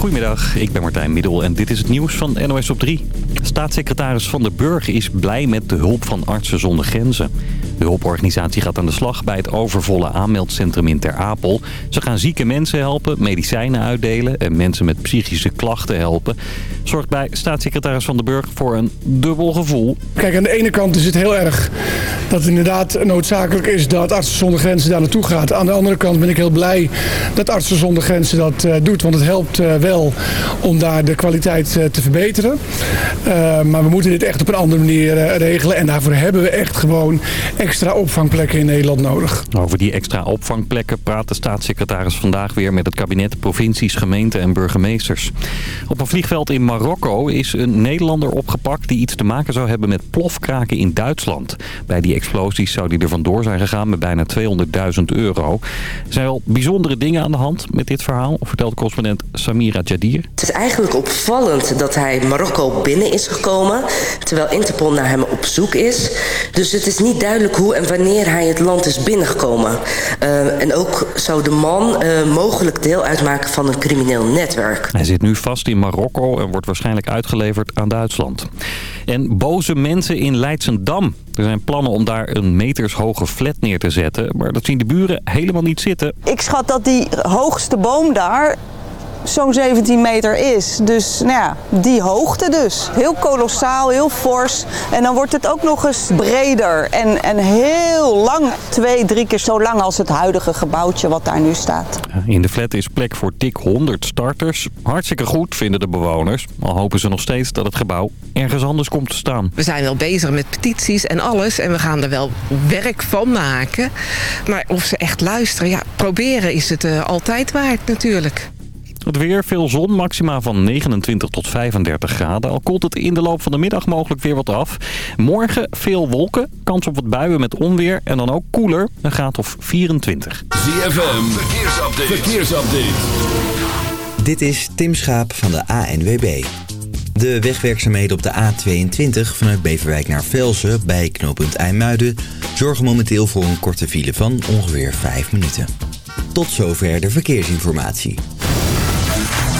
Goedemiddag, ik ben Martijn Middel en dit is het nieuws van NOS op 3. Staatssecretaris Van der Burg is blij met de hulp van Artsen zonder Grenzen. De hulporganisatie gaat aan de slag bij het overvolle aanmeldcentrum in Ter Apel. Ze gaan zieke mensen helpen, medicijnen uitdelen en mensen met psychische klachten helpen. Zorgt bij staatssecretaris Van der Burg voor een dubbel gevoel. Kijk, aan de ene kant is het heel erg dat het inderdaad noodzakelijk is dat Artsen zonder Grenzen daar naartoe gaat. Aan de andere kant ben ik heel blij dat Artsen zonder Grenzen dat uh, doet, want het helpt uh, wel om daar de kwaliteit uh, te verbeteren. maar we moeten dit echt op een andere manier regelen en daarvoor hebben we echt gewoon extra opvangplekken in Nederland nodig. Over die extra opvangplekken praat de staatssecretaris vandaag weer met het kabinet, provincies, gemeenten en burgemeesters. Op een vliegveld in Marokko is een Nederlander opgepakt die iets te maken zou hebben met plofkraken in Duitsland. Bij die explosies zou hij er vandoor zijn gegaan met bijna 200.000 euro. Er zijn wel bijzondere dingen aan de hand met dit verhaal, vertelt correspondent Samira Jadir. Het is eigenlijk opvallend dat hij Marokko binnen is gekomen, terwijl Interpol naar hem op zoek is. Dus het is niet duidelijk hoe en wanneer hij het land is binnengekomen. Uh, en ook zou de man uh, mogelijk deel uitmaken van een crimineel netwerk. Hij zit nu vast in Marokko en wordt waarschijnlijk uitgeleverd aan Duitsland. En boze mensen in Leidsendam. Er zijn plannen om daar een metershoge flat neer te zetten. Maar dat zien de buren helemaal niet zitten. Ik schat dat die hoogste boom daar zo'n 17 meter is. Dus nou ja, die hoogte dus. Heel kolossaal, heel fors. En dan wordt het ook nog eens breder en, en heel lang. Twee, drie keer zo lang als het huidige gebouwtje wat daar nu staat. In de flat is plek voor dik 100 starters. Hartstikke goed, vinden de bewoners. Al hopen ze nog steeds dat het gebouw ergens anders komt te staan. We zijn wel bezig met petities en alles. En we gaan er wel werk van maken. Maar of ze echt luisteren, ja, proberen is het uh, altijd waard natuurlijk. Het weer, veel zon, maxima van 29 tot 35 graden. Al koelt het in de loop van de middag mogelijk weer wat af. Morgen veel wolken, kans op wat buien met onweer en dan ook koeler, een graad of 24. ZFM, verkeersupdate. verkeersupdate. Dit is Tim Schaap van de ANWB. De wegwerkzaamheden op de A22 vanuit Beverwijk naar Velsen bij knooppunt IJmuiden... zorgen momenteel voor een korte file van ongeveer 5 minuten. Tot zover de verkeersinformatie.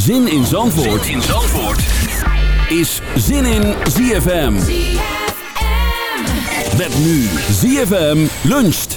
Zin in Zandvoort, zin in Zandvoort. is Zin in ZFM. ZFM. Met nu ZFM luncht.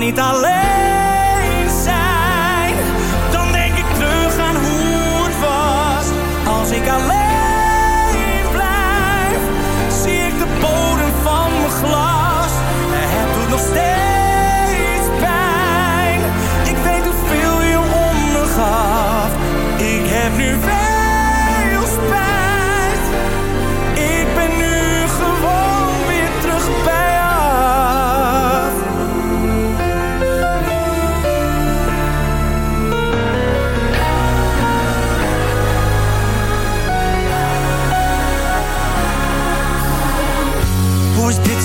Niet alleen zijn, dan denk ik terug aan hoe het was. Als ik alleen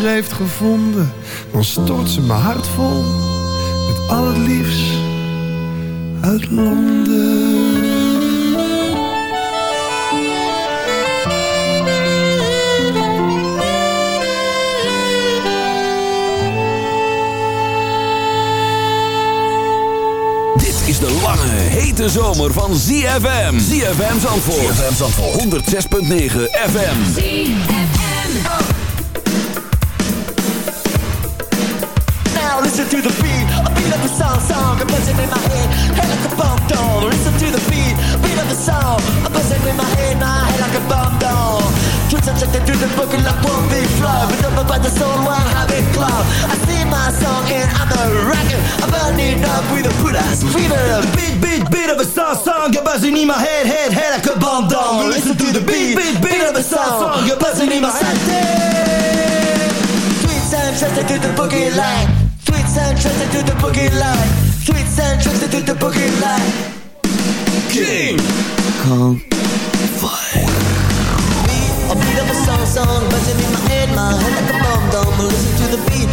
Weer heeft gevonden, dan stort ze mijn hart vol met al het liefst uit Londen. Dit is de lange, hete zomer van ZFM. ZFM Zandvoort. ZFM Zandvoort. 106.9 FM. Now song, a buzzing in my head, head like a bomb down. Listen to the beat, beat of the song, a buzzing in my head, my head like a bomb down. Twitch subjected to the boogie like one big flow, but up by the soul, one habit club. I sing my song and I'm a rocker, I'm burning up with a put ass fever. Beat, beat, beat of a song, song, a buzzing in my head, head, head like a bomb down. Listen to the beat, beat, beat of a song, song, a buzzing in my head. Sweet sound trusted to the boogie line. Sweet sound trusted to the boogie line. Sweet to the boogie line. King Kong Fire. A beat of a song, song, buzzing in my head, my head like a bomb dome. Listen to the beat,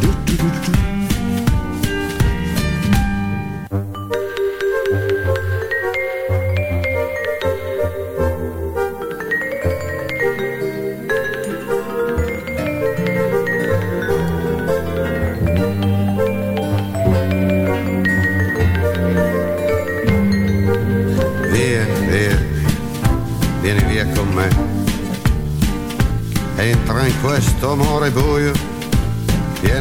Do do do do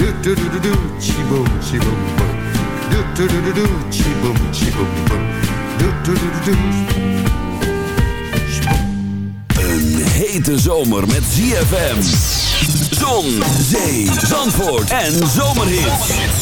Do do do do do, chi boom, chi boom boom. Do do do do do, chi boom, chi boom boom. Do do do do do. Een hete zomer met ZFM. Zon, zee, zandvoort en zomerhits.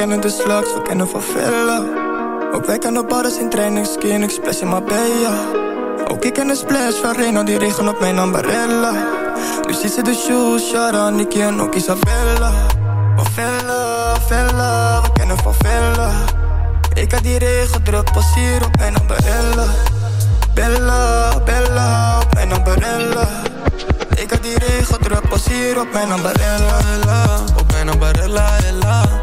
Kennen de slags, we kennen van vellen. Ook wij kennen badders in training, skin, ik splash in Marbella. Ook ik ken de splash van Reno, die regen op mijn ambarella. Nu ziet ze de shoes, Shara, Nicky en ook Isabella. Van Vella, Vella, we kennen van Vella. Ik had die regen druk, hier op mijn ambarella. Bella, Bella, op mijn ambarella. Ik had die regen druk, hier op mijn ambarella. Op mijn ambarella, ella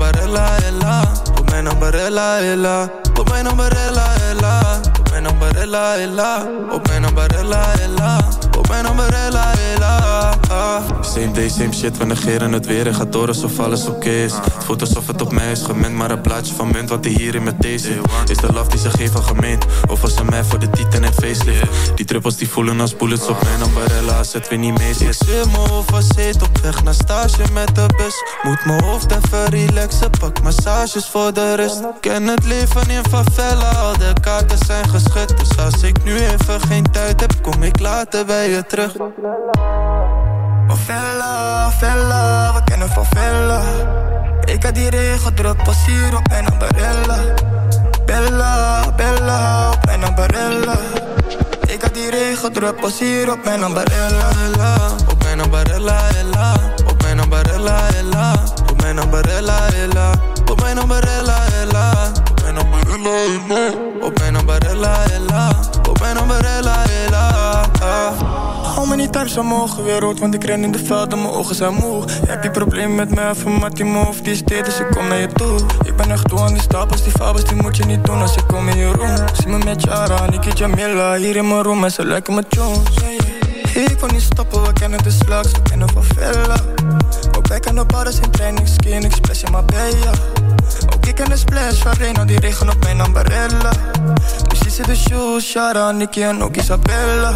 umbrella, ella. Come una umbrella, ella. Come una umbrella, ella. Op mijn ambarella, ella. Op mijn ambarella, ella. Op mijn ambarella, ella. Same day, same shit, we negeren het weer en gaat door alsof alles oké is. Het voelt alsof het op mij is gemend, maar een plaatje van munt wat hij hier in mijn thee zit. Is de love die ze geven gemeend, of was ze mij voor de titan en facelift? Die druppels die voelen als bullets op mijn ambarella, als het weer niet mee zit. Ik zit hoofd zit op weg naar stage met de bus. Moet mijn hoofd even relaxen, pak massages voor de rust. Ken het leven in favela, al de kaarten zijn Dus als ik nu even geen tijd heb, kom ik later bij je terug. Van Vella, Vella, we kennen van Vella. Ik had die regen druk, pas hier op mijn ambarella. Bella, Bella, op mijn ambarella. Ik had die regen druk, pas hier op mijn ambarella. Op mijn ambarella, ella. Op mijn ambarella, ella. Op mijn ambarella, ella. Op mijn ambarella, ella. Op mijn ella. Op mijn ambarella, ella. Op mijn ambarella, ella. Hou me niet mogen weer rood, want ik ren in de velden, mijn ogen zijn moe. Heb je probleem met mij, van maar die move, die is dit, dus ik kom naar je toe. Ik ben echt toe aan die stapels, die fabels, die moet je niet doen als ik kom in je room. Zie me met Jara, Niki Jamila, hier in mijn room en ze lijken me Jones. Ik kon niet stoppen, we kennen de slags, we kennen van Vella. Ook wij kennen badders in training, skin, ik splash in Marbella. Ook ik ken de splash van die regen op mijn ambarella. Ziet ze de shoes, Shara, Nicky en ook Isabella.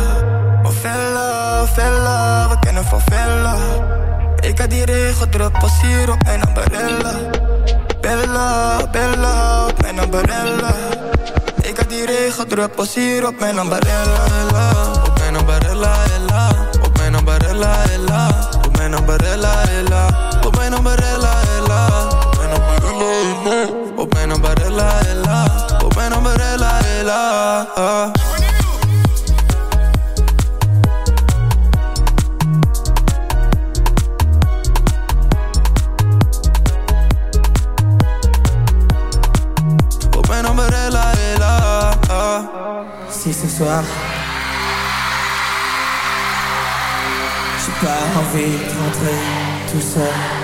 Vella, Vella, we kennen van Vella. Ik had die regen druk, pas hier op mijn ambarella. Bella, Bella, op mijn ambarella. Ik had die regen druk, pas hier op mijn ambarella. Op mijn ambarella, ella. Op mijn ambarella, ella. Op mijn ambarella, ella. Op mijn ambarella, Op mijn ambarella, ella. Op mijn ambarella, ella. Op mijn ambarella, ella. Si ce soir J'ai pas envie de rentrer tout seul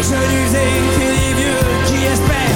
Je l'usais, que les vieux qui espèrent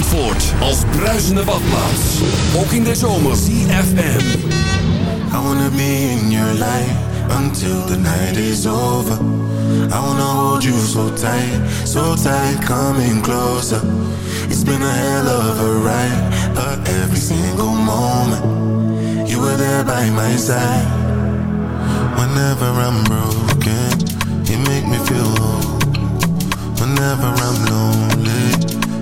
Zandvoort als bruisende badplaats. Ook in de zomer. CFM. I wanna be in your life until the night is over. I wanna hold you so tight, so tight, coming closer. It's been a hell of a ride, but every single moment you were there by my side. Whenever I'm broken, you make me feel whole. Whenever I'm lonely,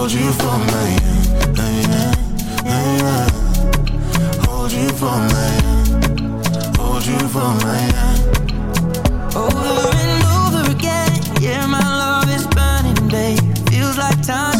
Hold you for my hand. hand, hand. Hold you for hand. Hold you for my hand. Over and over again, yeah, my love is burning, babe. Feels like time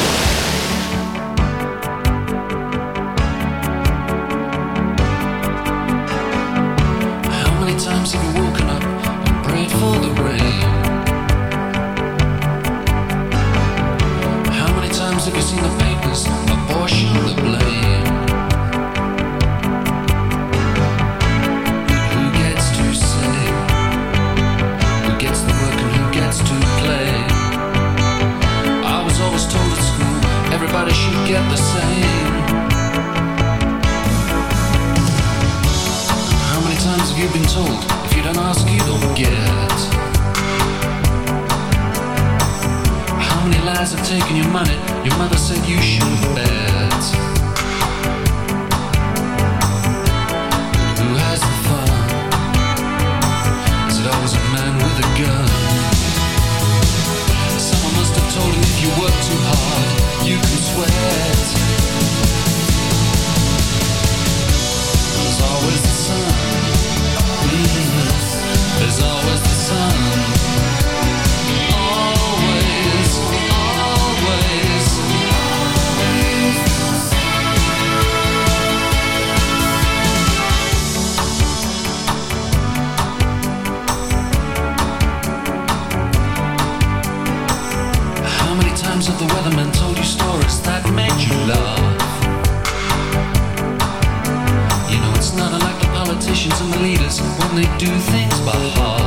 Your mother said you should bet. Who has the fun? Is it always a man with a gun? Someone must have told him if you work too hard, you can sweat. There's always the sun. When they do things by half.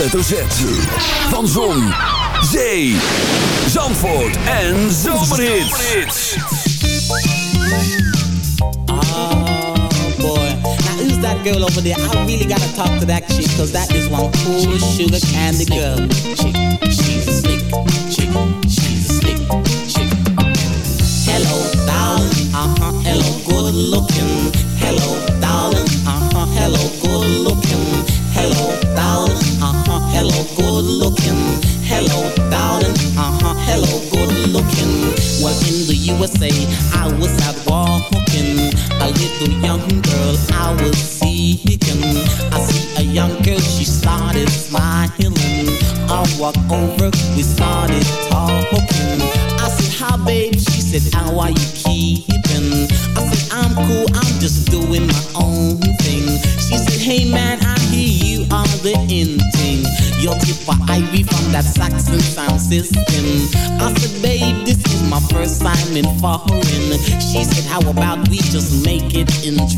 Hoofdletter Z. Van Zon, Zee, Zandvoort en Zomerhits. Oh boy. Now who's that girl over there? I really gotta talk to that chick, cause that is one cool sugar candy girl. Chick,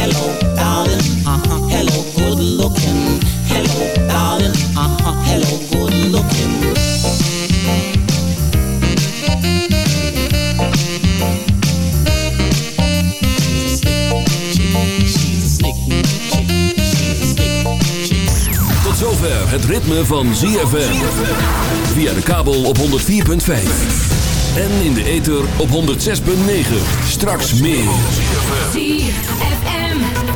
Hello, darling. Uh huh. Hello, good looking. Hello, darling. Uh huh. Hello, good looking. Tot zover het ritme van ZFM. Via de kabel op 104.5. En in de ether op 106.9. Straks meer.